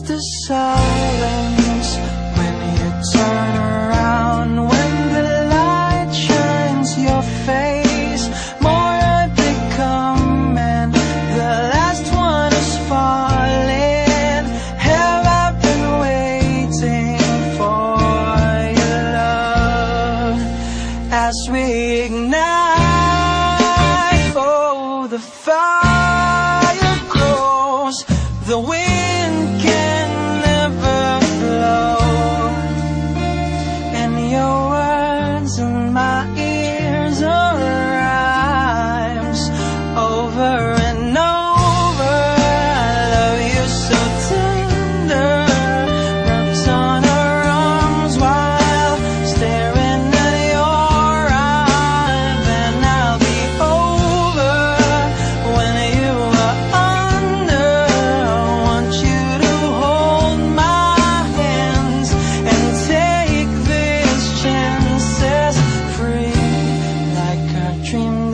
the silence when you turn around, when the light shines your face. More I become, and the last one is falling. Have I been waiting for your love as we ignite? Oh, the fire grows, the wind. your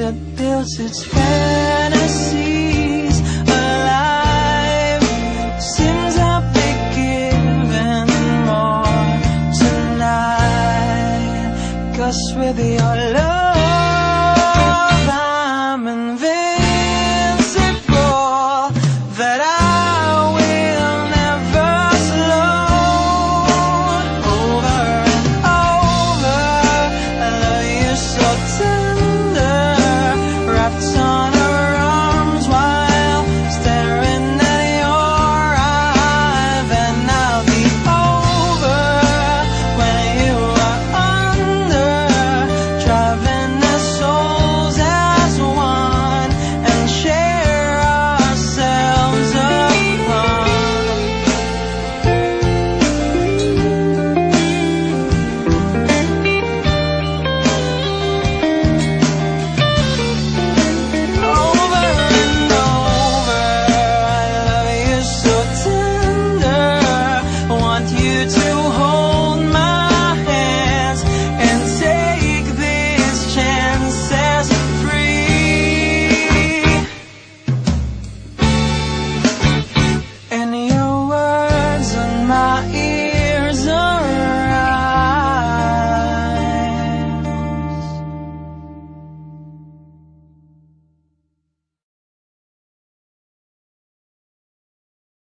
that builds its fantasies alive. Seems I've been given more tonight. Cause with your love.